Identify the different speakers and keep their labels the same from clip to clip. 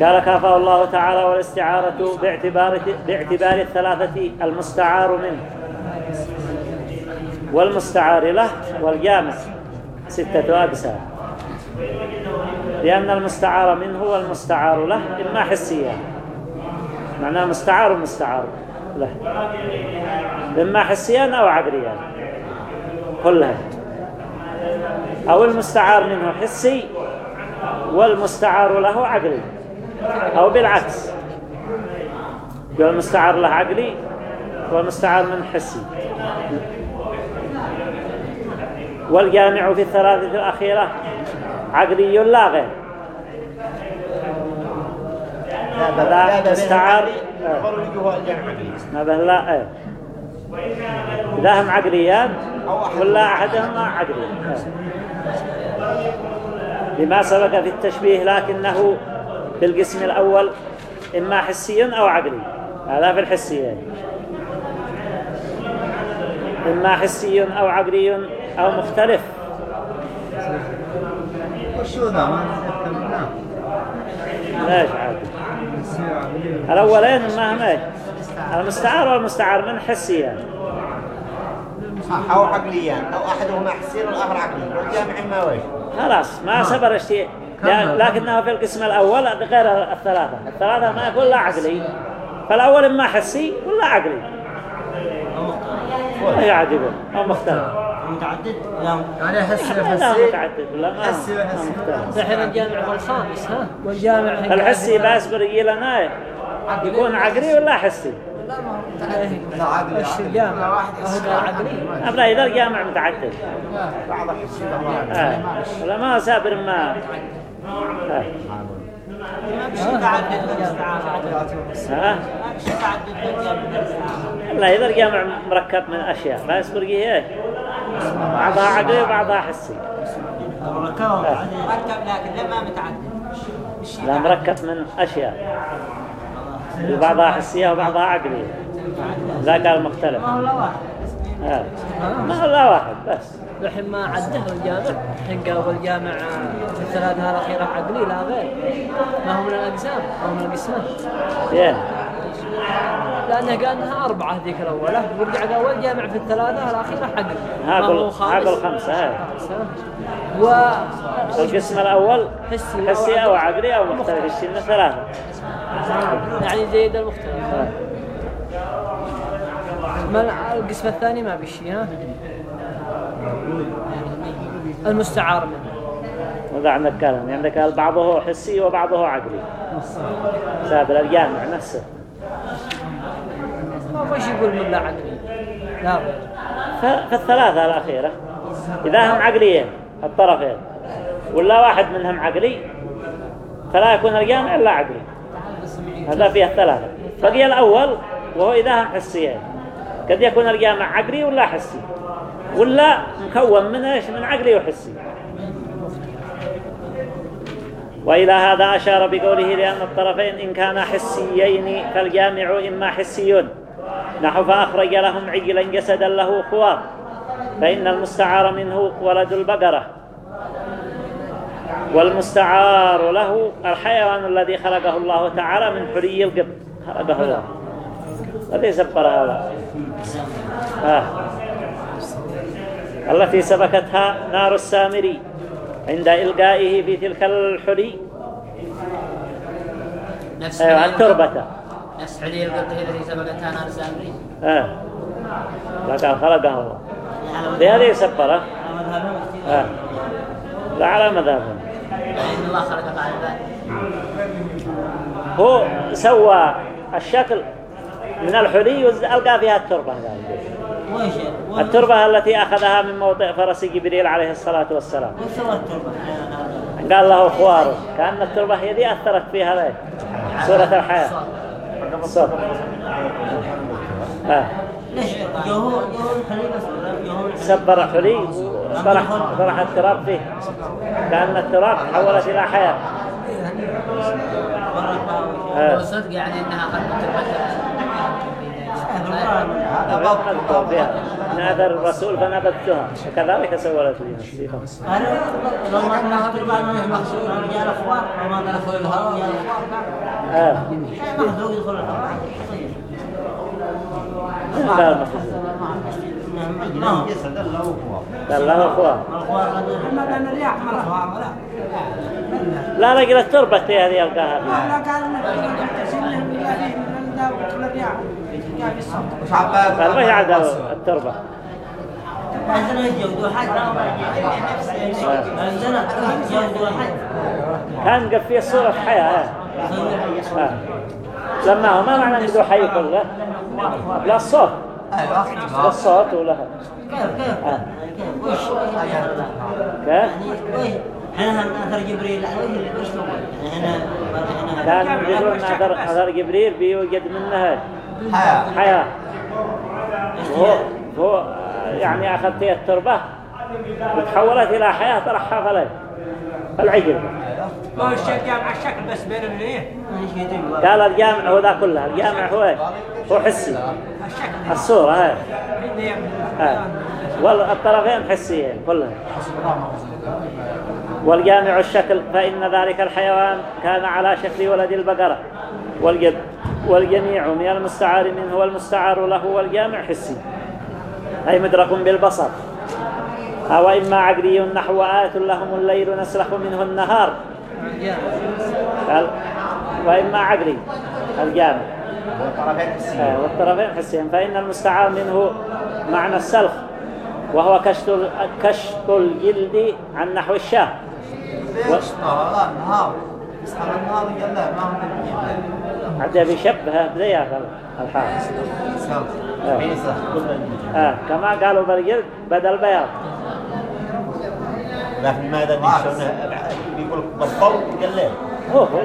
Speaker 1: قال كافه الله تعالى والاستعارة باعتبار, باعتبار الثلاثة المستعار منه. والمستعار له والجامع ستة أقسام. لأن المستعار منه والمستعار له إما حسيا معناه مستعار ومستعار له. إما حسيا أو عقليا. كلها. أو المستعار منه حسي والمستعار له عقلي أو بالعكس. المستعار له عقلي والمستعار من حسي. والجامع في الثلاثة الأخيرة عقلي لا غير. هذا استعار هذا لا إيه إذا هم عقليان ولا أحدهما عقلي لما سبق في التشبيه لكنه في القسم الأول إما حسي أو عقلي. هذا في الحسيين. إما حسي أو عقلي أو مختلف. الأولين ما هم إيش المستعار والمستعار من حسيا؟
Speaker 2: أو عقليان أو أحدهما حسي والآخر عقلي. والجامع ما وجه.
Speaker 1: خلاص ما سبر الشيء لكنه في القسم الأول غير الثلاثة. الثلاثة ما يقول لا عقلي. فالأول ما حسي ولا عقلي. ما يعجبه. أو مختلف
Speaker 2: متعدد؟
Speaker 3: يعني أحس
Speaker 1: لا
Speaker 3: حسي
Speaker 1: متعدد. ولا ما
Speaker 3: حسي.
Speaker 1: مختلف
Speaker 4: الحين الجامع والخامس ها؟ والجامع
Speaker 1: الحسي بس برجي لنا. يكون عقلي ولا حسي؟
Speaker 3: لا عقل
Speaker 4: إيش الجامع هذا عقلي
Speaker 1: أبدا إذا الجامع متعدد.
Speaker 2: بعض حسي
Speaker 1: آه. ولا ما سابر ما. آه. لا إذا الجامع مركب من أشياء. بس برجي إيش بعضها عقلي وبعضها حسي.
Speaker 2: مركب لكن لما متعدد.
Speaker 1: لا مركب من أشياء. بعضها حسية وبعضها عقلية. ذا قال مختلف.
Speaker 4: ما هو لا واحد.
Speaker 1: آه. ما هو لا واحد بس.
Speaker 4: الحين ما عده الجامع الحين قال والجامع في الثلاثة الأخيرة عقلي لا غير. ما هو من الأقسام أو من القسمات
Speaker 1: زين.
Speaker 4: لأنه قال أنها أربعة ذيك الأولى ورجع قال والجامع في الثلاثة الأخيرة عقل. ما هو
Speaker 1: هاقل
Speaker 4: خامس.
Speaker 1: هاقل خمسة
Speaker 4: و
Speaker 1: القسم الأول
Speaker 4: حسي
Speaker 1: حسي أو عقلي أو مختلف السنة ثلاثة
Speaker 4: يعني زيد المختلف. ما القسم الثاني ما بشي ها؟ المستعار منه.
Speaker 1: وذا عندك كلام عندك قال بعضه حسي وبعضه عقلي. سابر الجامع نفسه.
Speaker 4: ما وش يقول من لا عقلي؟ لا.
Speaker 1: فالثلاثة الأخيرة. إذا هم عقليين الطرفين. ولا واحد منهم عقلي فلا يكون الجامع إلا عقلي. هذا فيها الثلاثة بقي الأول وهو إذا هم حسيين قد يكون الجامع عقلي ولا حسي؟ ولا مكون من إيش؟ من عقلي وحسي. وإلى هذا أشار بقوله لأن الطرفين إن كانا حسيين فالجامع إما حسي نحو فأخرج لهم عجلا جسدا له خوار فإن المستعار منه ولد البقرة. والمستعار له الحيوان الذي خلقه الله تعالى من حلي القبط. خلقه الله. الذي سبر هذا. آه. التي سبكتها نار السامري عند إلقائه في تلك الحلي.
Speaker 5: نفس
Speaker 1: أيوة التربة.
Speaker 5: نفس حلي القطه التي سبقتها نار سامري
Speaker 1: آه. لقد خلقه الله. لهذه سبرة. آه. لا على مذهبهم
Speaker 5: فإن الله خلق بعد ذلك.
Speaker 1: هو سوى الشكل من الحلي وألقى فيها التربة. ذلك. التربة التي أخذها من موضع فرس جبريل عليه الصلاة والسلام. قال له خواره كأن التربة هي دي أثرت فيها ذلك. سورة الحياة. الصوت آه. سبر حلي. وطرح طرح التراب فيه. كأن التراب تحولت إلى حياة. آه.
Speaker 5: صدق يعني
Speaker 1: مذكور فيها نادر الرسول فنبذتها. وكذلك سولت لي نفسي
Speaker 6: لو ما انها تبع منه مخزون رجال اخوان وما دخل الهواء رجال اخوان
Speaker 1: آه.
Speaker 6: مخزون يدخل الهواء
Speaker 1: لا لا لا
Speaker 6: لا
Speaker 3: عباد
Speaker 1: قال ما يعد التربة
Speaker 6: عندنا يجودوا حد عندنا يجودوا حد
Speaker 1: كان قف فيه صورة حياة. لما هو ما معنى إنه حي كله لا. الصوت.
Speaker 3: أيوه
Speaker 1: لا الصوت ولا.
Speaker 6: كيف كيف؟
Speaker 1: آه.
Speaker 6: كيف؟ وش؟
Speaker 1: كيف؟
Speaker 6: يعني وش؟ إحنا اثر جبريل. هو هنا هنا
Speaker 1: يقولون اثر اثر جبريل بيوجد منها
Speaker 3: حياة.
Speaker 1: حياة. وهو هو يعني اخذ فيها التربة وتحولت إلى حياة ترحف عليه العجل
Speaker 7: ما هو الشيء جامع الشكل بس بين الاثنين
Speaker 1: قال الجامع هو ذا كله الجامع هو؟ هو حسي.
Speaker 7: الشكل
Speaker 1: الصورة هاي.
Speaker 7: اللي.
Speaker 1: والطرفين حسيين كلهم. والجامع الشكل فإن ذلك الحيوان كان على شكل ولد البقرة. والجب والجميع من المستعار منه والمستعار له والجامع حسي. أي مدرك بالبصر. أو إما عقلي نحو آت لهم الليل نسلخ منه النهار. وإما عقلي الجامع.
Speaker 2: طرفين حسين
Speaker 1: آه، والطرفين حسين فإن المستعار منه معنى السلخ وهو كشط كشط الجلد عن نحو الشاه. عاد بيشبه بذيك الحال. آه. آه. كما قالوا بالجلد بدل بياض.
Speaker 2: لكن ماذا بيشون بيقول بالضوء قال ليه؟
Speaker 1: هو هو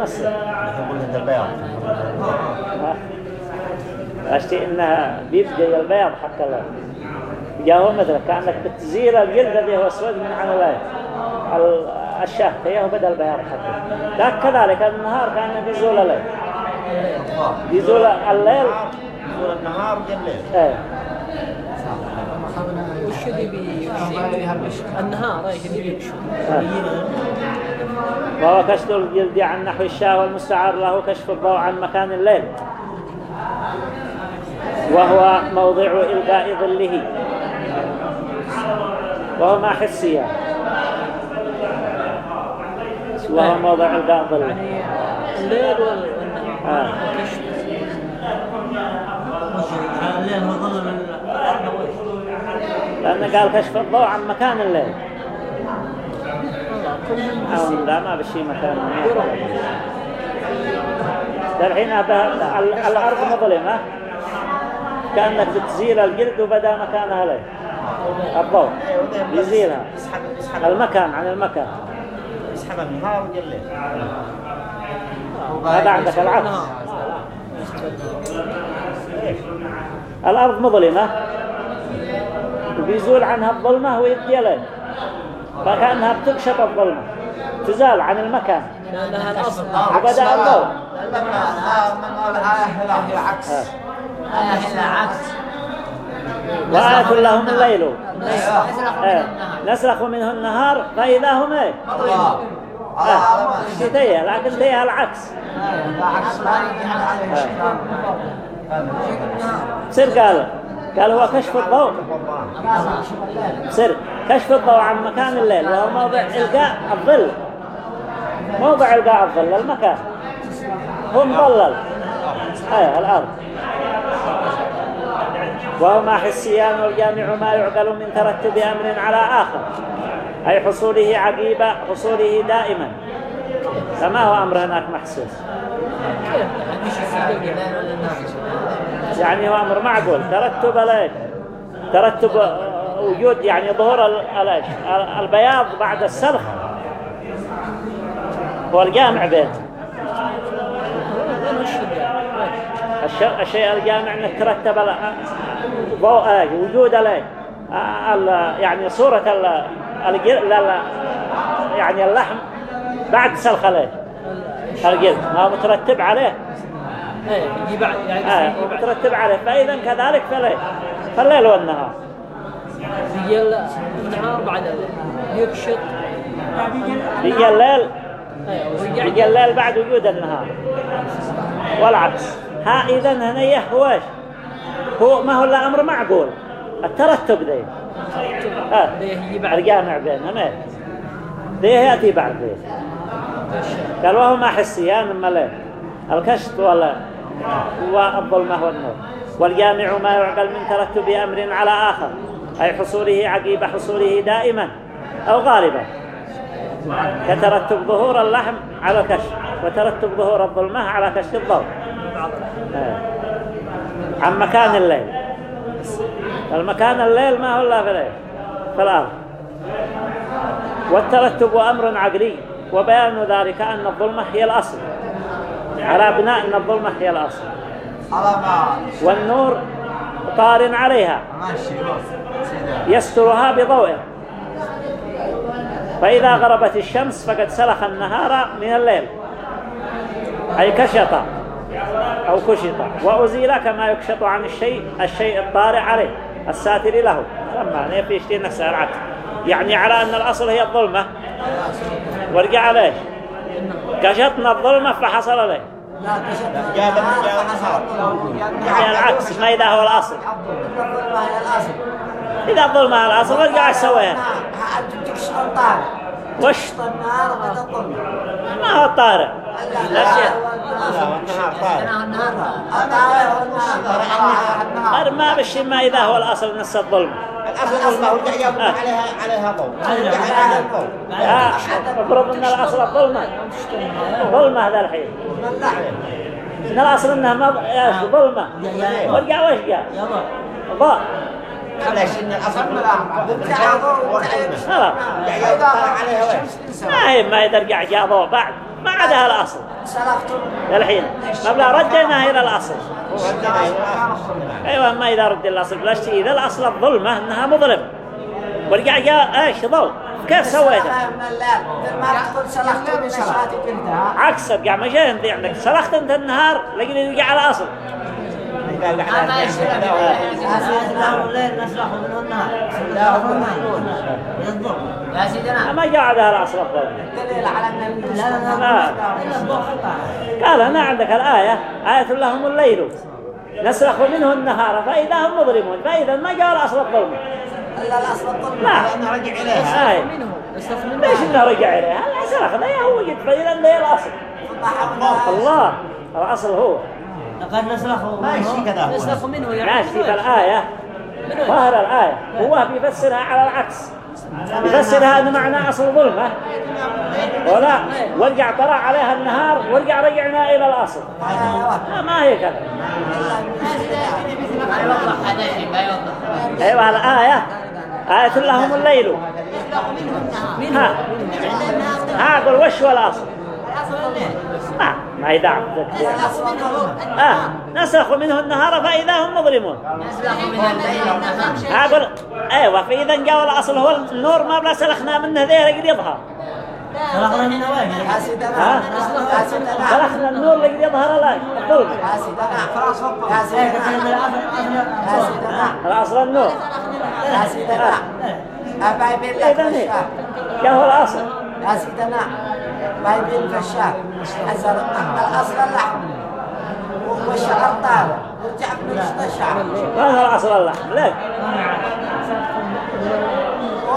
Speaker 1: نص
Speaker 2: يقول هذا البياض.
Speaker 1: أشتي إنها بيبقى البياض حق الله. جاءه مثلا كأنك بتزيل الجلد الذي هو أسود من ال- الشاه فيه بدل بياض حقه. لكن كذلك النهار كان بيزول الليل. بيزول الليل.
Speaker 2: يقول النهار قال ليه
Speaker 1: إيه
Speaker 4: وش اللي بيمشي النهار بيمشي
Speaker 1: وهو كشف الجلد عن نحو الشاه والمستعار له كشف الضوء عن مكان الليل. وهو موضع إلقاء ظله. وهو ما حسيا وهو موضع إلقاء ظله.
Speaker 4: يعني الليل والنهار
Speaker 1: آه.
Speaker 4: كشف.
Speaker 6: الليل هو ظل من الأرض وش
Speaker 1: لأنه قال كشف الضوء عن مكان الليل. لا ما بشي مكان. الحين الأرض مظلمة. كأنك بتزيل الجلد وبدا مكانها ليه الضوء. يزيلها المكان عن المكان.
Speaker 2: يسحب النهار قال ليه
Speaker 1: هذا عندك العكس. الأرض مظلمة. وبيزول عنها الظلمة ويدي له فكأنها بتكشف الظلمة. تزال عن المكان.
Speaker 4: لأنها الأصل.
Speaker 1: وبدأ الضوء
Speaker 3: الآية العكس.
Speaker 5: آية هنا عكس.
Speaker 1: وآت لهم الليل.
Speaker 5: نسلخ النهار
Speaker 1: نسلخ منه النهار فإذا هم
Speaker 3: إيه؟ ما
Speaker 1: شتية لكن تيه العكس.
Speaker 3: عكس. ما يجي عليه الشيطان.
Speaker 1: سر قال. قال هو كشف الضوء. سر. كشف الضوء عن مكان الليل. وهو موضع إلقاء الظل. موضع إلقاء الظل المكان. هو مظلل. إيه الأرض. وهما حسيان والجامع ما يعقل من ترتب أمر على آخر. أي حصوله عقيبة حصوله دائما. فما هو أمر هناك محسوس؟ يعني هو أمر معقول ترتب الأيش؟ ترتب آه، وجود يعني ظهور ال- الأيش؟ ال- البياض بعد السلخ. هو الجامع بين الش- الشيء الجامع إنك ترتب آه، وجود الأيش؟ آه، يعني صورة يعني اللحم بعد سلخ الأيش. الجلد. ما مترتب عليه.
Speaker 4: إيه يجي بعد يعني
Speaker 1: آه وترتب عليه. فإذا كذلك فالليل فالليل والنهار
Speaker 4: يجي النهار بعد يكشط.
Speaker 1: يجي الليل
Speaker 4: إيه ويرجع
Speaker 1: يجي الليل بعد وجود النهار والعكس. ها إذا هنا هو إيش؟ هو ما هو إلا أمر معقول. الترتب ذي آه. الجامع بينهم إيه ذي يأتي بعد ذي قال وهو ما حسيان ليه الكشط ولا والظلمة والنور والجامع ما يعقل من ترتب أمر على آخر أي حصوله عقيب حصوله دائما أو غالبا. كترتب ظهور اللحم على الكشف وترتب ظهور الظلمة على كشف الضوء. آه. عن مكان الليل. المكان الليل ما هو إلا في الليل. في الأرض. والترتب أمر عقلي وبيان ذلك أن الظلمة هي الأصل. على بناء أن الظلمة هي الأصل.
Speaker 3: على ما
Speaker 1: والنور طار عليها. يسترها بضوءه فإذا غربت الشمس فقد سلخ النهار من الليل. أي كشط أو كشط. وأزيل كما يكشط عن الشيء الشيء الطارئ عليه الساتر له. العكس. يعني على أن الأصل هي الظلمة. ورجع عليه. كشطنا الظلمة فحصل عليه
Speaker 6: لا
Speaker 2: جاب
Speaker 6: فحصل.
Speaker 1: يعني العكس ما إذا هو الأصل.
Speaker 6: الظلمة هي الأصل.
Speaker 1: إذا الظلمة الأصل ورجع إيش سويها
Speaker 6: أنت الطارق
Speaker 1: وش؟
Speaker 6: الظلمة
Speaker 1: ما هو الطارئ. قال ما بشي ما إذا هو الأصل نفس الظلمة
Speaker 2: الأصل الظلمة ورجع عليها عليها ضوء
Speaker 1: افرض ان الاصل الظلمه ظلمه هذا الحين ان الاصل انها ما إيش ظلمه ورجع وش
Speaker 2: إن الأصل
Speaker 1: خلاص
Speaker 2: عليها وش
Speaker 1: ما هي ما يرجع جاء ضوء بعد. ما عادها الاصل الحين. ما بلا رديناها إلى الأصل. أيوه ما إذا رد الأصل. بلا شيء. إذا الأصل الظلمه إنها مظلم. ورجع جاء إيش ضوء كيف
Speaker 6: كنتها
Speaker 1: عكس رجع ما انت عندك. سلخت أنت النهار لقيني رجع على الاصل
Speaker 6: الليل نسلخ منه النهار
Speaker 5: يا سيدنا
Speaker 1: ما جاء عليها الاصل الظلمه
Speaker 6: دليل على ان لا.
Speaker 1: قال هنا عندك الآية. آية لهم الليل. نسلخ منه النهار. فإذا هم مظلمون. فإذا ما جاء الأصل الظلم
Speaker 6: الا الاصل الظلم
Speaker 1: لا.
Speaker 2: لأنه رجع إليها
Speaker 1: آية ليش إنه رجع إليها لا سلخ لا هو وجد فإذا ده الأصل الله. الأصل هو.
Speaker 6: لقد نسلخه
Speaker 2: ما يشي كذا. هو
Speaker 4: يسلخ منه
Speaker 1: ماشي في الآية ظاهر الآية. هو بيفسرها على العكس. يفسرها أن معنى أصل ظلمة. ولا ورجع طلع عليها النهار ورجع رجعنا إلى الأصل. لا ما هي كذا.
Speaker 5: ما يوضح هذا الشيء ما يوضح
Speaker 1: أيوة الآية. آية لهم الليل. ها. ها أقول وش هو الأصل؟ ما ما يدعم آه نسخ منه النهار فإذا هم مظلمون.
Speaker 5: نسلخ من الليل النهار
Speaker 1: ها أقول أيوة فإذا جاء الأصل هو النور ما بلا سلخنا منه ذي يقدر يظهر.
Speaker 6: من وين؟
Speaker 1: سلخنا النور يقدر يظهر الظلم الأصل النور.
Speaker 6: يا سيدنا أبايبين لك
Speaker 1: إذا هي.
Speaker 6: الشام.
Speaker 1: جاء هو الأصل.
Speaker 6: يا سيدنا بايبين في الشام حسن الأصل اللحم. والشعر طالع ورجع بنشط الشعر
Speaker 1: ما هو الأصل اللحم. ليه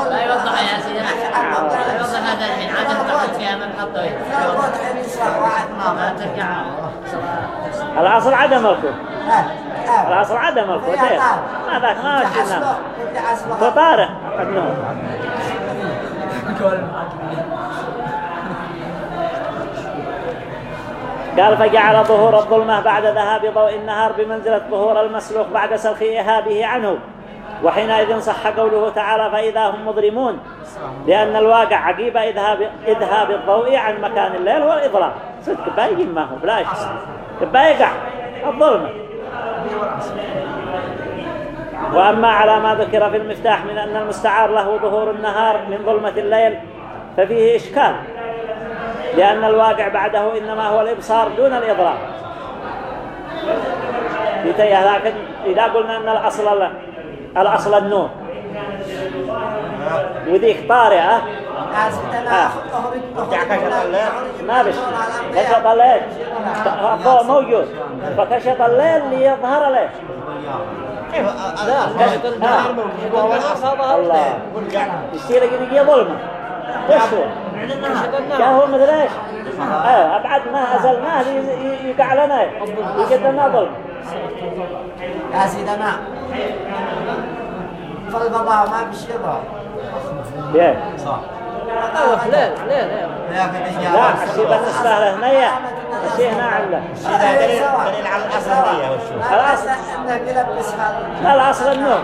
Speaker 5: لا يوضح يا لا يوضح هذا الحين. عادة تحط فيها من حطه
Speaker 6: فالوضع نساء واحد
Speaker 5: ما
Speaker 6: ما
Speaker 5: ترجع.
Speaker 1: الأصل عدم
Speaker 6: ها
Speaker 1: الأصل عدم ليه؟
Speaker 6: طارق.
Speaker 1: ما ذاك ما وجدنا
Speaker 6: أصله. انت أصله
Speaker 1: فطارق النور قال فجعل ظهور الظلمة بعد ذهاب ضوء النهار بمنزلة ظهور المسلوخ بعد سلخ إهابه عنه. وحينئذ صح قوله تعالى فإذا هم مظلمون. لأن الواقع عقيب إذهاب, إذهاب الضوء عن مكان الليل هو الإظلام صدق بايقين ما هو بلاش بايقع الظلمة. وأما على ما ذكر في المفتاح من أن المستعار له ظهور النهار من ظلمة الليل ففيه إشكال. لأن الواقع بعده إنما هو الإبصار دون الإضرار. لكن إذا قلنا أن الأصل الأصل النور. وذيك طارئة. آه. ما بش. كشط الليل. الضوء موجود. فكشط الليل ليظهر له.
Speaker 2: كيف
Speaker 4: لا كشط النهار موجود ظهر
Speaker 1: الله. يصير يجي ظلمة. وش هو؟ مثل إيش؟ آه أبعد ما ازلناه يقع لنا. يجد لنا ظلم.
Speaker 6: يا سيدنا. فالبضاعة ما بشيطة
Speaker 1: ليه؟
Speaker 3: صح.
Speaker 4: أيوة ليل ليل ليل
Speaker 3: لكن إجابة
Speaker 1: لا الشيء بالنسبة له هنية الشيء هنا عنده
Speaker 2: الشيء دليل على الأصلية والشو
Speaker 1: خلاص. لا الأصل النور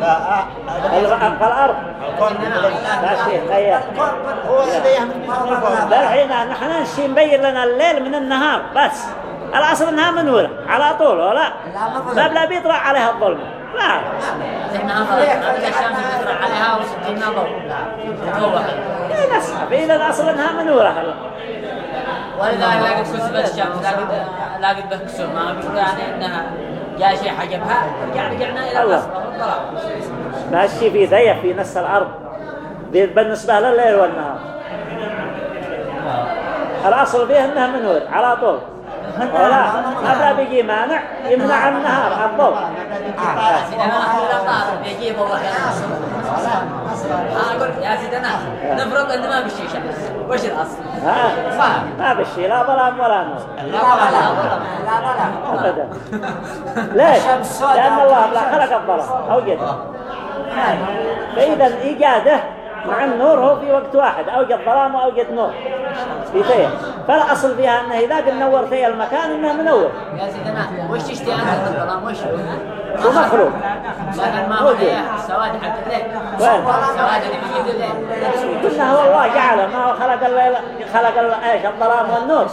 Speaker 2: لا آه،
Speaker 1: الأرض.
Speaker 2: الكون.
Speaker 1: لا الحين نحن الشيء مبين لنا الليل من النهار بس. الأصل انها منورة على طول ولا؟ ما بلا بيطلع عليها الظلم. لا.
Speaker 5: زحنا أفضل أبدا الشمس بتطلع عليها وستين نظر تتوح
Speaker 1: إيه بس إذا الأصل انها منورة
Speaker 5: ولذلك لاقت كسبت الشمس لاقت لاقت به كسر ما بيقول يعني انها جاء شيء حجبها رجع رجعنا. الأصل. والضلال
Speaker 1: ما الشيء في ضيق في نص الأرض. بالنسبة لليل والنهار. الأصل فيه أنها منور على طول. ولا بلا بيجي مانع يمنع النهار الضوء
Speaker 5: يا سيدنا نفرض ان ما بشي شمس وش الاصل؟
Speaker 1: ها ما بشي لا ظلام ولا نور.
Speaker 6: لا لا لا
Speaker 1: أبدا. ليش؟ لأن الله لا خلق الظلام أوجده فإذا إيجاده مع النور هو في وقت واحد أوجد ظلام وأوجد نور. في فيه فالأصل فيها أنه إذا قد نور فيها المكان أنه منور.
Speaker 5: يا سيدنا وش تشتي انت الظلام وش؟ هو؟
Speaker 1: ومخلوق
Speaker 5: لكن ما هو إيه؟ سواد حق الليل
Speaker 1: وين؟
Speaker 5: سواد اللي بيجي الليل
Speaker 1: قلنا هو الله جعله. ما هو خلق الليل خلق إيش؟ الظلام والنور.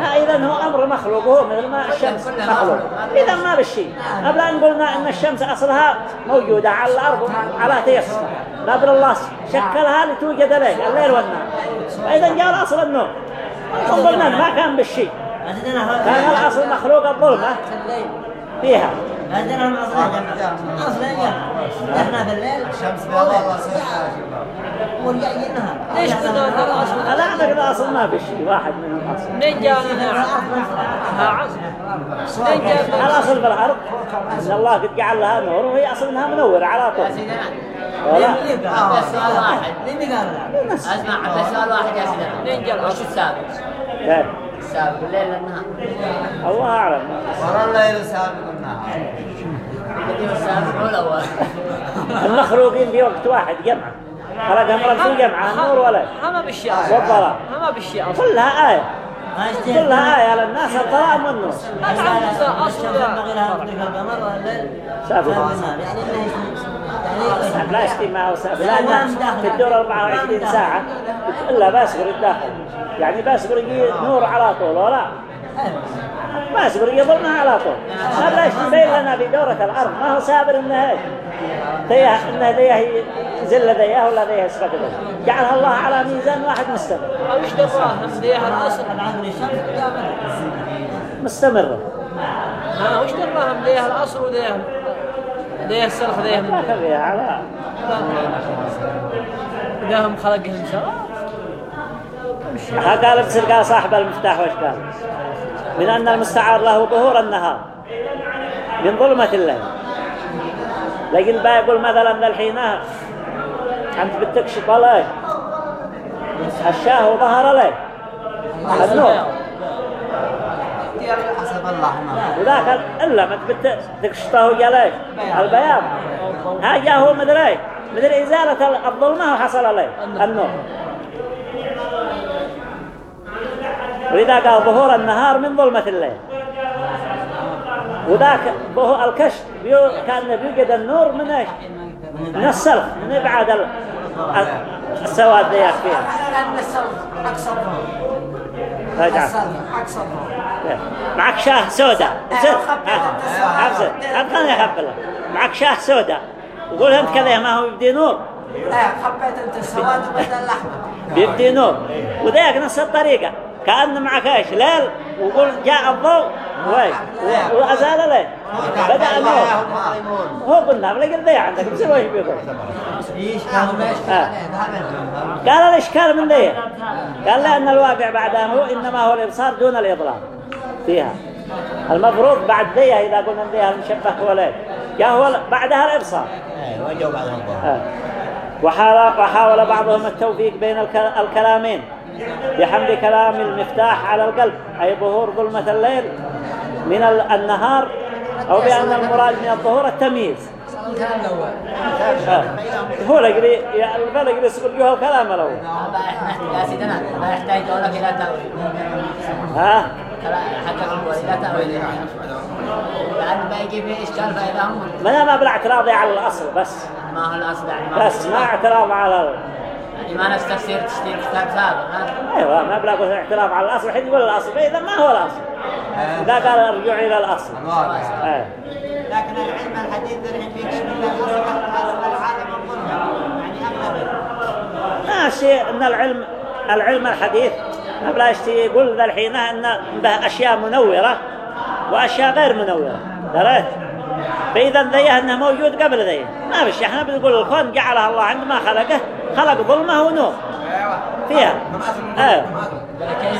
Speaker 1: ها اذا هو أمر مخلوق. هو مثل ما الشمس مخلوق. اذا ما بالشيء. قبل أن قلنا إن الشمس أصلها موجودة على الأرض على تيسر. قبل الله شكلها لتوجد ليل الليل والنهار. فاذا جاء اصل النور. قلنا ما كان بالشيء. كان الاصل مخلوق الظلمه فيها.
Speaker 3: الشمس بيضاء الله سيئة
Speaker 4: ليش كذا هذا أصل
Speaker 1: لا اعتقد اصل ما بالشيء واحد منهم اصل
Speaker 4: منين جاء منها ها عزم منين جاء
Speaker 1: الأصل في الأرض إن الله قد جعل لها نور وهي أصل إنها منورة على طول.
Speaker 5: سؤال واحد اسمع عبد سؤال واحد يا سيدنا
Speaker 4: منين جاء
Speaker 5: وش السابق؟ السابق الليل والنهار
Speaker 1: الله أعلم
Speaker 3: ورا الليل سابق النهار
Speaker 5: القديم السابق هو الأول
Speaker 1: المخلوقين في وقت واحد جمعة خلقهم رب في جمعة النور ولا
Speaker 4: ما بالشيء
Speaker 1: والظلام
Speaker 4: ما بالشيء
Speaker 1: كلها آية كلها آية للناس الظلام والنور
Speaker 4: ما تعرف أصل
Speaker 1: سابق لا اجتماع لأن في الدور 24 ساعة إلا باسقر الداخل. يعني باسقر يجي نور على طول ولا؟ باسقر يجي ظلمها على طول. ما بلا يبين لنا في دورة الأرض. ما هو سابر إنه إيش ذيه إنه ذيه زل ذيه ولا ذيه اسفك ذيه جعلها الله على ميزان واحد مستمر.
Speaker 4: وش دراهم ذيها الأصل
Speaker 1: مستمرة
Speaker 4: ها وش دراهم ذيها الأصل وذيها ذيها السلخ ذيها
Speaker 1: ما فيها على
Speaker 4: ذاهم خلقهم سوا
Speaker 1: ها قال بسر قال صاحب المفتاح وش قال؟ من أن المستعار له ظهور النهار من ظلمة الليل لكن بقى يقول مثلا الحين أنت بتكشف عليه. الشاه وظهر ليه النور.
Speaker 3: حسب الله ما
Speaker 1: وذاك إلا ما تبت تكشفه جليه البياض. ها جاء هو مدري مدري إزالة الظلمة وحصل عليه. النور. ولذا قال ظهور النهار من ظلمة الليل. وذاك ظهور الكشف بيو كان بيوجد النور من إيش؟ من السلخ من إبعاد ال- ال- السواد ذيك فيها.
Speaker 6: الظهر
Speaker 1: معك شاه سوداء. زد. حفظ خليني اخبر لك معك شاه سوداء. وقول انت كذا ما هو يبدي نور.
Speaker 6: إيه حبيت أنت السواد وبدل الاحمر
Speaker 1: بيبدي نور. وذاك نفس الطريقة. كأن معك إيش؟ ليل؟ وقول جاء الضوء. وي و- وأزال له بدأ النور هو قلنا بلا ذي عندك بس وش بيقول آه. قال الإشكال من ذي قال لأن الواقع بعد أن هو إنما هو الإبصار دون الإضلال فيها. المفروض بعد ذي إذا قلنا ذي المشبه هو ليه جاء هو بعدها الإبصار. آه. وحاول, بعضهم التوفيق بين الك- الكلامين. بحمل كلام المفتاح على القلب أي ظهور ظلمة الليل من ال- النهار أو بأن المراد من الظهور التمييز. هو لقري الفل يقري يسقط جوه الكلام الأول
Speaker 5: يا سيدنا لا يحتاج قولك إلى تأويل
Speaker 1: ها؟
Speaker 5: حتى الأول إلى تأويل لأن ما يجي فيه إشكال فإذا هم
Speaker 1: ما أنا ما بلا اعتراضي على الأصل بس.
Speaker 5: ما هو الأصل يعني. ما
Speaker 1: بس ما اعتراض على
Speaker 5: يعني ما نستفسر تشتير كتاب سابق ما-
Speaker 1: أيوه ما بلا قلت اعتراض على الأصل الحين يقول الأصل فاذا ما هو الأصل. إذا قال ارجع إلى الأصل. آه.
Speaker 6: لكن العلم الحديث الحين لنا أصل العالم الظلم. يعني اغلبه
Speaker 1: ماشي إن العلم العلم الحديث يشتي يقول ذا الحين إن به أشياء منورة وأشياء غير منورة. دريت؟ فإذا ذيه إنه موجود قبل ذيه. ما فيش إحنا بنقول الكون جعلها الله عندما خلقه. خلق ظلمه ونور فيها أيوه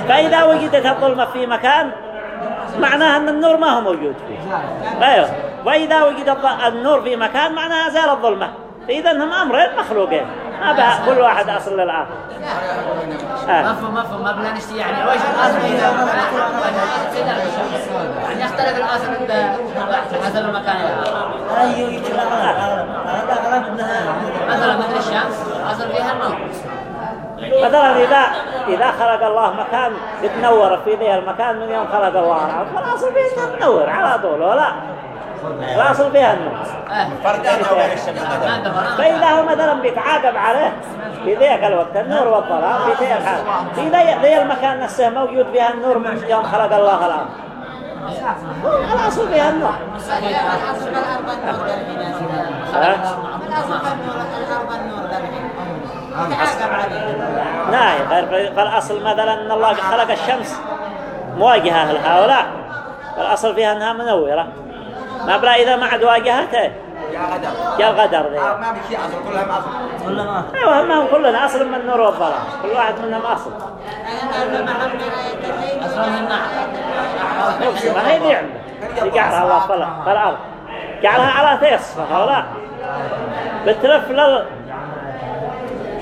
Speaker 1: فاذا وجدت الظلمه في مكان معناها ان النور ما هو موجود فيه أيوه واذا وجد النور في مكان معناها زال الظلمه فاذا هم امرين مخلوقين ما بها كل واحد اصل للاخر آه.
Speaker 5: مفهوم مفهوم ما بلا نشتي يعني وش الأصل يعني يختلف الأصل عند حسب المكان مثلا مثل الشمس الأصل فيها النور
Speaker 1: مثلا اذا إذا خلق الله مكان بتنور في ذي المكان من يوم خلق الله. الأرض فالاصل فيه تنور على طول ولا؟ الاصل فيها النور
Speaker 5: آه. ما
Speaker 2: مثلا.
Speaker 5: عنده فرق.
Speaker 1: فإذا هو مثلا بيتعاقب عليه في ذيك الوقت النور والظلام في ذيك في ذي, المكان نفسه موجود فيها النور من يوم خلق الله الأرض الأصل فيها النور
Speaker 6: الاصل الأرض النور
Speaker 1: ها؟
Speaker 6: الاصل الأرض النور تعاقب عليه
Speaker 1: نعم غير- فالأصل مثلا أن الله خلق الشمس. مواجهة لهؤلاء فالأصل فيها أنها منورة. ما بلا إذا ما عاد واجهته
Speaker 2: يا غدر.
Speaker 1: جاء الغدر ذي.
Speaker 2: ما بشي أصل كلهم أصل.
Speaker 1: أيوة هم كلنا أصل من النور والظلام كل واحد منهم أصل. نفسه ما هي دي عنده دي جعلها الله فلا فالأرض جعلها على تصفى هؤلاء. بتلف لل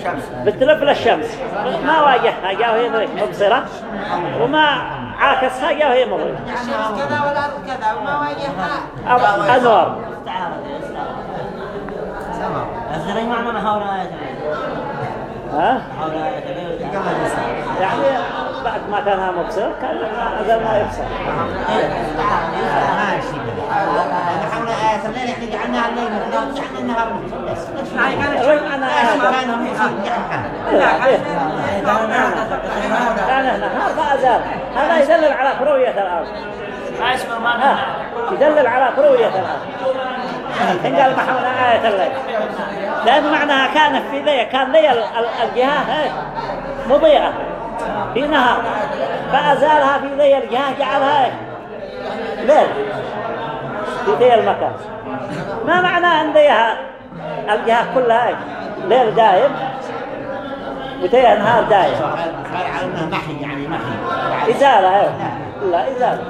Speaker 2: شمس
Speaker 1: بتلف للشمس ما واجهها جاء وهي مبصرة. وما عاكسها جاء وهي مظلمة
Speaker 6: الشمس كذا والارض كذا وما واجهها
Speaker 1: أنوار
Speaker 7: أزرق معنا ما حول آية
Speaker 1: ها؟
Speaker 7: حول آية
Speaker 1: يعني بعد ما كانها مبصرة كان أزل ما يبصر إيه. كان هذا يدلل على كروية الأرض يدلل على كروية الأرض إن قال محونا آية الليل لأن معناها كان في ذي كان ذي ال- ال- الجهة مضيئة في نهار فأزالها في ذي الجهة جعلها إيه؟ ليل. في ذي المكان. ما معنى أن ذيها الجهة كلها إيه؟ ليل دائم وتيها نهار دائم
Speaker 2: صار على انه محي يعني محي
Speaker 1: إزالة أيوه لا إزالة.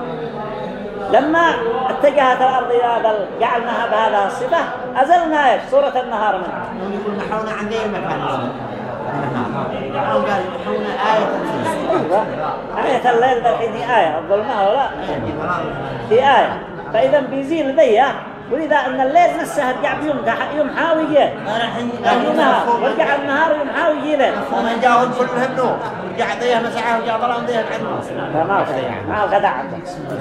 Speaker 1: لما اتجهت الأرض إلى هذا جعلناها بهذا الصفة أزلنا إيش صورة النهار منها.
Speaker 6: يقول نحونا عن ذي المكان. آية الليل
Speaker 1: الحين هي آية الظلمة ولا هي آية فإذا بيزيل ذي ولذا أن الليل نفسه رجع بيمحى يمحى ويجي النهار ورجع النهار يمحى ويجي ليل
Speaker 2: ومن جاهم كلهم نور رجع ذيه مسعه وجاء ظلام ذيه
Speaker 1: فما في ما الغداء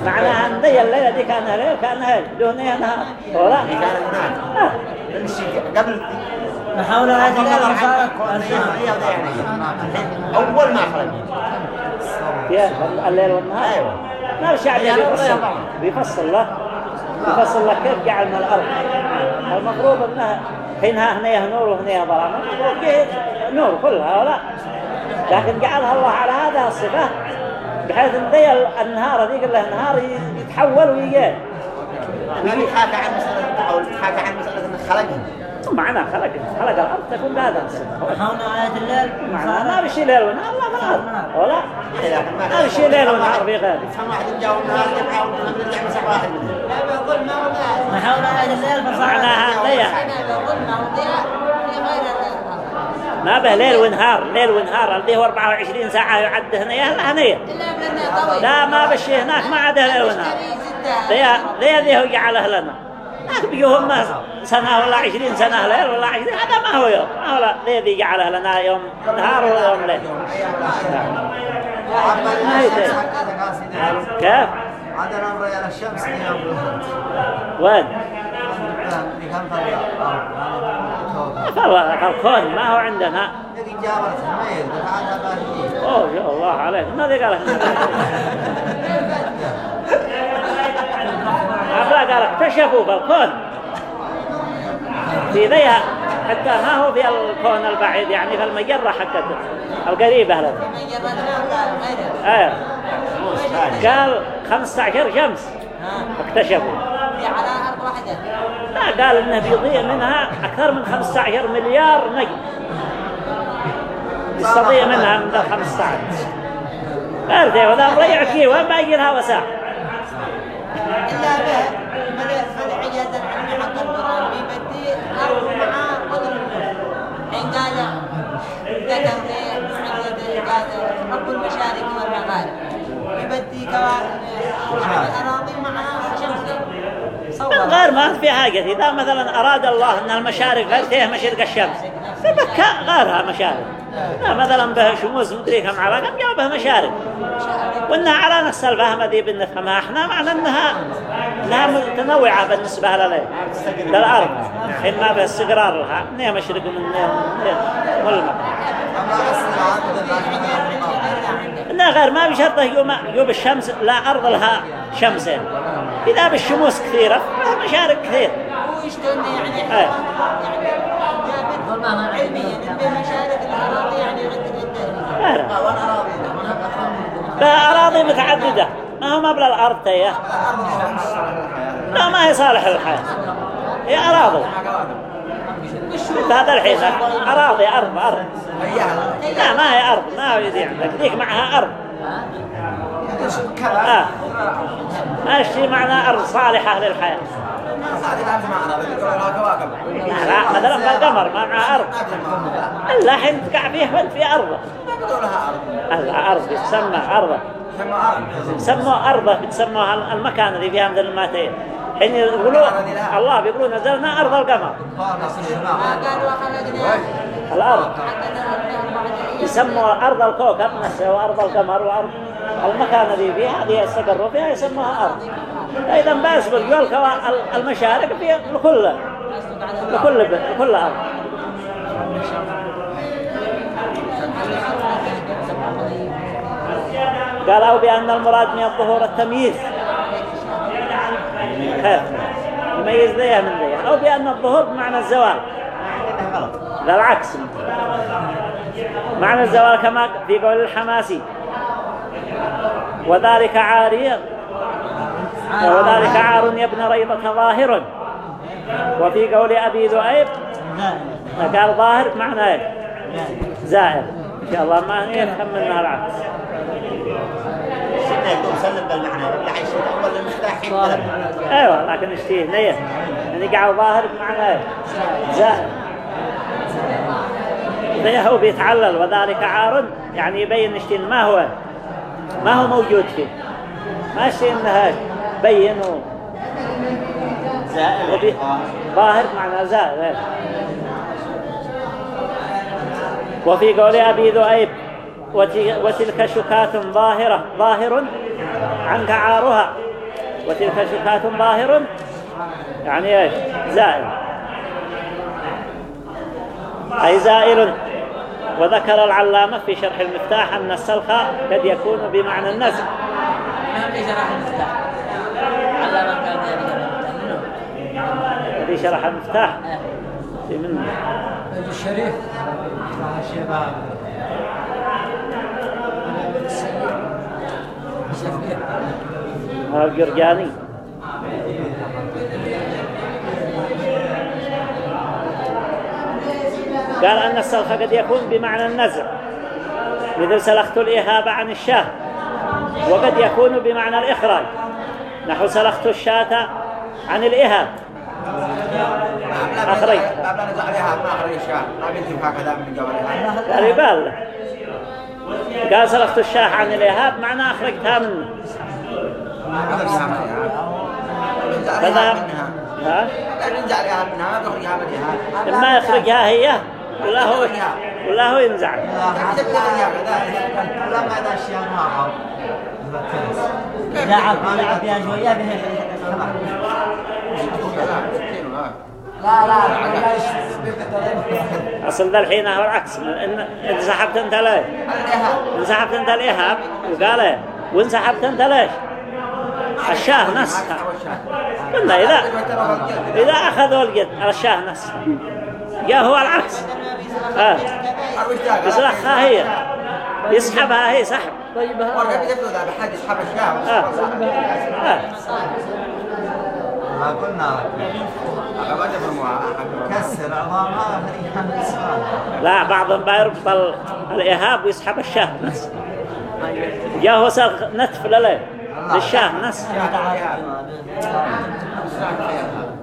Speaker 1: معناها أن ذي الليلة دي كانها ليل كانها هي دونها نهار ولا
Speaker 2: كان هناك
Speaker 1: آه.
Speaker 2: نمشي قبل
Speaker 7: حول آية الليل صارت
Speaker 2: أول ما خرج
Speaker 1: يا الليل والنهار.
Speaker 2: أيوه.
Speaker 1: ما الشعب بيفصل. بيفصل له. بيفصل له كيف جعلنا الأرض. المفروض أنها حينها هنيها نور وهنيها ظلام. نور كلها ولا لكن جعلها الله على هذا الصفة بحيث إن ذي النهار ذيك له النهار يتحول ويجي.
Speaker 2: ما بيتحاكى عن مسألة التحول. بيتحاكى عن مسألة أن خلقهم
Speaker 1: معنى خلق خلق الأرض تكون بهذا السنة
Speaker 7: محاونا آية الليل؟
Speaker 1: معنى ما بشي ليل ونهار. لا نهار ولا؟ ما بشي ليل ونهار في غير
Speaker 2: فهم واحد يجاوب النهار يبقى ونرجع مسح واحد
Speaker 6: لا
Speaker 7: محاونا آية الليل؟
Speaker 1: معناها
Speaker 6: بقول ما في غير
Speaker 1: به ليل ونهار. ليل ونهار اللي هو 24 ساعة يعد هنا. لا هنية
Speaker 6: إلا بلنا طويل
Speaker 1: لا ما بشي هناك ما عاد ليل ونهار. ليه ليه هو جعله لنا. هناك بيهم سنة ولا عشرين سنة ليل ولا عشرين هذا ما هو يوم ما هو ليه ذي جعله لنا يوم نهار ويوم ليل ما. كيف
Speaker 3: عندنا أمر على الشمس اليوم
Speaker 1: وين
Speaker 3: فرق
Speaker 1: الكون ما هو عندنا اوه يا الله عليك ما قال أبلا قال اكتشفوا بالكون في ذيها حتى ما هو في الكون البعيد يعني في المجرة حقته القريبة لنا إيه قال 15 شمس. اكتشفوا.
Speaker 6: على أرض واحدة
Speaker 1: لا قال إنه بيضيء منها أكثر من 15 مليار نجم. يستضيء منها من ذا 15 قال ذي وذا مريع فيه وين باقي لها وساع
Speaker 6: إلا به من العجاز العلمي حق القرآن بيبدي أرض معاه قدر حين قال ذكر لي معجزة قال رب المشارق والمغارب الأراضي معها
Speaker 1: غير ما في حاجة. إذا مثلا أراد الله أن المشارق غير فيها مشرق الشمس فبكى غيرها مشارق. لا مثلا به شموس مدري كم على كم جاء به مشارق. وإنها على نفس الفهم ذي بنفهمها إحنا معنى أنها أنها متنوعة بالنسبة للي للأرض. حين ما به استقرار لها منها مشرق ومن والمغرب
Speaker 3: أما
Speaker 1: إنها غير ما بشرطه يوم, يوم الشمس لا أرض لها شمسين. إذا بالشموس كثيرة لها مشارق كثير.
Speaker 6: هو يشتغل يعني
Speaker 1: إيه.
Speaker 6: جابت علميا بمشارق الأراضي يعني
Speaker 1: غير لها أراضي متعددة. ما هو مبلغ الأرض تيه لا ما هي صالح للحياة. هي أراضي. هذا الحين أراضي أرض أرض. لا ما هي أرض ما هي ذي عندك ذيك معها أرض. آه. ما الشيء معنى أرض صالحة للحياة. لا لا مثلا في القمر ما معها أرض. إلا حين تقع فيه فانت في أرضه. لا أرض تسمى أرضه سموا أرضه بتسموها المكان اللي فيها مثل الماتين. حين يقولوا الله بيقولوا نزلنا أرض القمر.
Speaker 6: قالوا
Speaker 1: الأرض. يسموا أرض الكوكب نفسه وأرض القمر وأرض المكان اللي فيها هذه يستقروا فيها يسموها أرض. إذا بس بيقول المشارق في لكل لكل لكل أرض. قال أو بأن المراد من الظهور التمييز. خير يميز ذيه من ذيه أو بأن الظهور بمعنى الزوال. لا العكس. معنى الزوال كما في قول الحماسي. وذلك عارية. وذلك عار يا ابن ريضة ظاهر. وفي قول أبي ذؤيب قال ظاهر معنى إيه زائر. إن شاء الله ما يفهم العكس.
Speaker 2: سنة يقول سلم بالمعنى.
Speaker 1: أيوه لكن اشتيه نية. يعني قاعد ظاهر بمعنى زائر نية هو بيتعلل وذلك عار يعني يبين اشتيه ما هو ما هو موجود فيه. ما اشتيه انها بين وبي... ظاهر معنى إيه. وفي قول أبي ذؤيب وتلك شكاة ظاهرة. ظاهر عنك عارها وتلك شكاة ظاهر يعني إيش؟ زائل. أي زائل. وذكر العلامة في شرح المفتاح أن السلخ قد يكون بمعنى النزع
Speaker 5: ما في شرح المفتاح. كان ذلك
Speaker 1: في شرح المفتاح؟ في منه.
Speaker 4: الشريف.
Speaker 1: هذا قال أن السلخ قد يكون بمعنى النزع مثل سلخت الإهابة عن الشاه وقد يكون بمعنى الإخراج. نحو سلخت الشاة عن الإهاب أخرج. قال قال سلخت الشاة عن الإهاب معنى أخرجتها منه.
Speaker 2: منها
Speaker 1: ها
Speaker 2: لا ننزع عليها منها ما تخرجها منها
Speaker 1: إما يخرجها هي ولا هو ولا هو ينزع
Speaker 3: لما أعرف
Speaker 7: لعب لعب يا شوية به
Speaker 6: لا لا لا
Speaker 1: أصل ذا الحين هو العكس إن انسحبت أنت ليه انسحبت أنت الإهاب وقال إيه؟ وانسحبت أنت ليش؟ الشاه نسخة قلنا إذا إذا أخذوا الجد الشاه نسخة جاء هو العكس. آه. يسلخها هي. يسحبها هي سحب.
Speaker 4: طيب هذا
Speaker 2: بحد يسحب الشاه
Speaker 1: آه. آه.
Speaker 3: ما قلنا
Speaker 1: لا بعضهم بيربط ال- الإهاب ويسحب الشاه نفسه جاء هو صار نتف لليه نفسه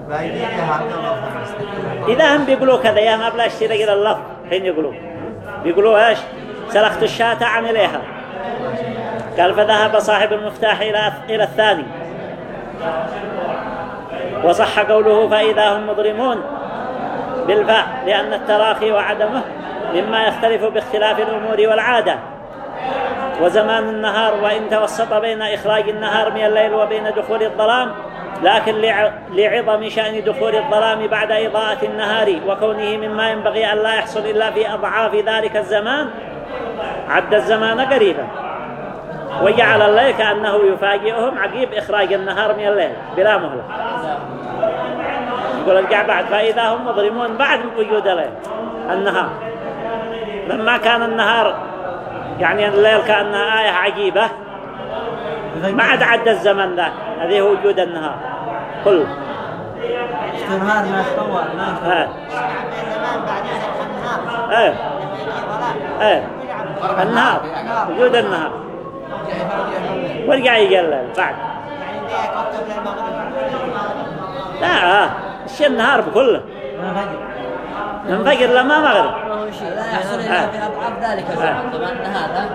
Speaker 3: بايديها
Speaker 1: إذا هم بيقولوا كذا يا ما بلاش تلقى اللفظ حين يقولوا. بيقولوا إيش؟ سلخت الشاة عن الإهاب قال فذهب صاحب المفتاح إلى إلى الثاني. وصح قوله فإذا هم مضرمون بالفاء لأن التراخي وعدمه مما يختلف باختلاف الأمور والعادة. وزمان النهار وإن توسط بين إخراج النهار من الليل وبين دخول الظلام لكن لع- لعظم شأن دخول الظلام بعد إضاءة النهار وكونه مما ينبغي أن لا يحصل إلا في أضعاف ذلك الزمان عد الزمان قريبا. وجعل الليل كأنه يفاجئهم عقيب إخراج النهار من الليل بلا مهلة. يقول ارجع بعد فإذا هم مظلمون بعد وجود الليل النهار. لما كان النهار يعني الليل كأنها آية عجيبة. ما عاد عد الزمن ذاك هذه هو وجود النهار. كله
Speaker 7: استمرار ما تطور ما
Speaker 6: بعد يسرح النهار.
Speaker 1: وجود النهار. ورجع يقلل. بعد. لا آه. الشيء النهار بكله. من فجر. لما مغرب.
Speaker 5: شيء لا يحصل إلا ذلك زمان هذا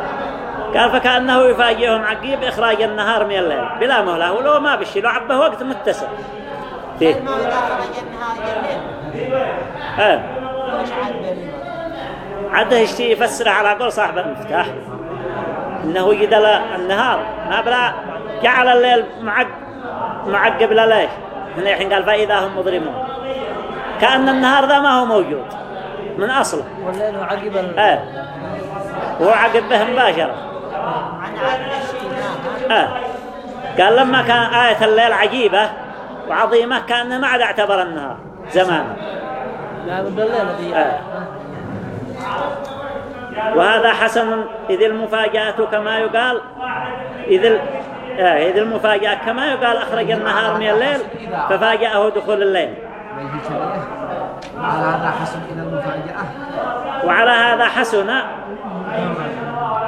Speaker 1: قال فكأنه يفاجئهم عقيب إخراج النهار من الليل. بلا مهلة ولو ما بشي لو عبه وقت متسع. فيه آه. عده يشتي يفسر على قول صاحب المفتاح. إنه يدل النهار. ما بلا جعل الليل معق معقب لا ليش هنا الحين قال فإذا هم مظلمون. كأن النهار ذا ما هو موجود. من أصله.
Speaker 4: والليل عقب ال...
Speaker 1: آه. هو عقب به
Speaker 6: ما
Speaker 1: آه. قال لما كان آية الليل عجيبة وعظيمة كان ما عاد اعتبر النهار زمان.
Speaker 4: لا بالليل ذي
Speaker 1: آه. وهذا حسن إذ المفاجأة كما يقال إذ ال... آه إذ المفاجأة كما يقال أخرج النهار من الليل ففاجأه دخول الليل.
Speaker 6: على هذا حسن إلى المفاجأة.
Speaker 1: وعلى هذا حسن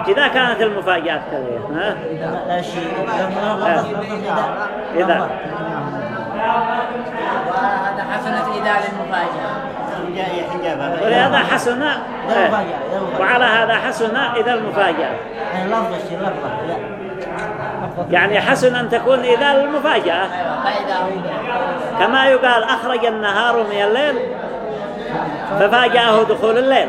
Speaker 1: إذا كانت المفاجأة كذلك ها؟ إذا.
Speaker 5: وهذا حسنة إذا. للمفاجأة.
Speaker 2: جاي حجابها
Speaker 1: ولهذا حسن. وعلى هذا حسن إذا المفاجأة.
Speaker 7: يعني
Speaker 1: حسن أن تكون إذا المفاجأة.
Speaker 5: أيوة
Speaker 1: كما يقال أخرج النهار من الليل. ففاجأه دخول الليل.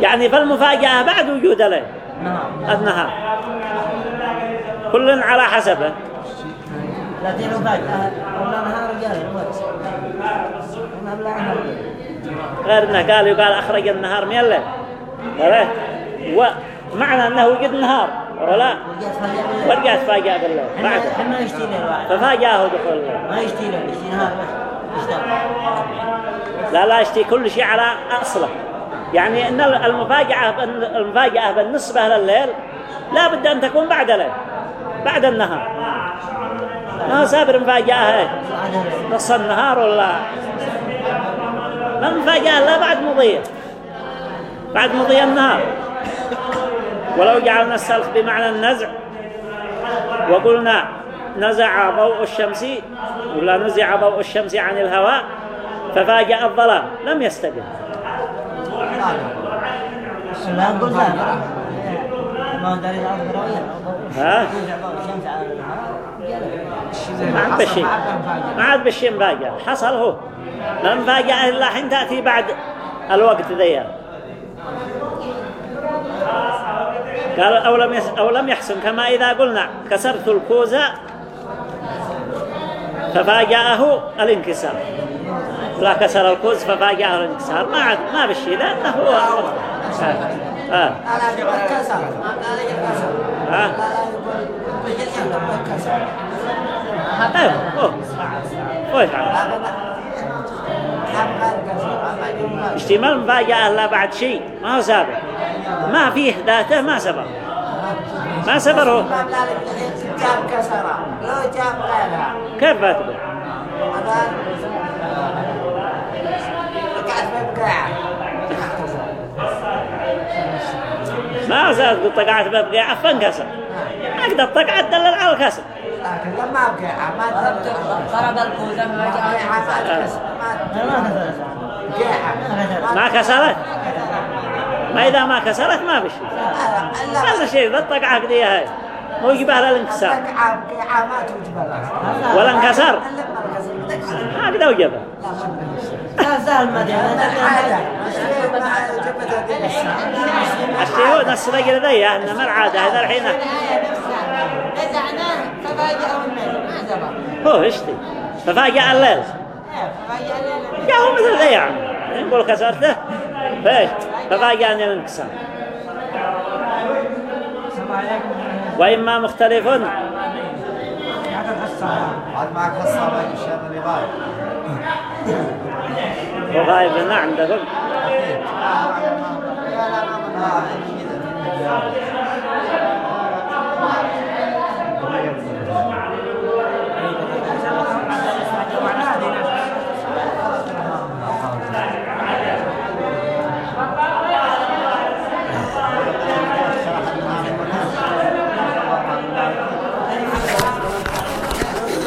Speaker 1: يعني فالمفاجأة بعد وجود الليل. النهار. كل على حسبه. غير إنه قال يقال أخرج النهار من الليل. عرفت؟ ومعنى أنه وجد نهار ولا
Speaker 7: وجات فجأة
Speaker 1: ورجع تفاجأ بالليل. بعد.
Speaker 7: ما يشتي له الواحد
Speaker 1: ففاجأه دخول الليل.
Speaker 7: ما يشتي له يشتي نهار
Speaker 1: لا لا يشتي كل شيء على أصله. يعني إن المفاجأة المفاجأة بالنسبة لليل لا بد أن تكون بعد الليل بعد النهار. ما سابر مفاجأة نص النهار ولا؟ ما مفاجأة لا بعد مضي. بعد مضي النهار. ولو جعلنا السلخ بمعنى النزع وقلنا نزع ضوء الشمس ولا نزع ضوء الشمس عن الهواء ففاجأ الظلام لم
Speaker 7: ما رؤية
Speaker 1: ها؟ ما عاد بشيء ما عاد بشيء مفاجأة. حصل هو. لا مفاجأة إلا حين تأتي بعد الوقت ذي. قال أو لم, أو لم يحسن كما إذا قلنا كسرت الكوز ففاجأه الانكسار لا كسر الكوز ففاجأه الانكسار ما عاد ما بالشيء لأنه هو آه. آه.
Speaker 8: لا لا؟ لا لا ما يقول
Speaker 1: اشتمال مفاجأة إلا بعد شيء ما هو سابق ما فيه ذاته ما سبق ما
Speaker 8: لا جاب كسرة. لو جاب غيرها.
Speaker 1: كيف بتقول
Speaker 8: مثلا قاعد ببقاع
Speaker 1: ما زاد قلت طقعت ببقى فانكسر ما قدر طقعت دلل على الكسر.
Speaker 8: لكن لما بقاع ما تبقى
Speaker 5: خرب الكوزة ما جاء.
Speaker 8: ما
Speaker 1: كسرت؟ ما إذا ما كسرت ما بشي. هذا شيء ذا الطقعة قدية هاي. مو يجيبها للانكسار ولا انكسر؟ قدر وجبها
Speaker 8: الشيء
Speaker 1: هو نفس رجل ذي إنما العادة. هذا الحين هو اشتي ففاجأ الليل.
Speaker 8: ففاجأ الليل.
Speaker 1: يا هو مثل ذي يعني نقول كسرته فايش فقال يعني انقسام وإما مختلف
Speaker 3: عاد معك غايب
Speaker 1: وغايب هنا عندكم.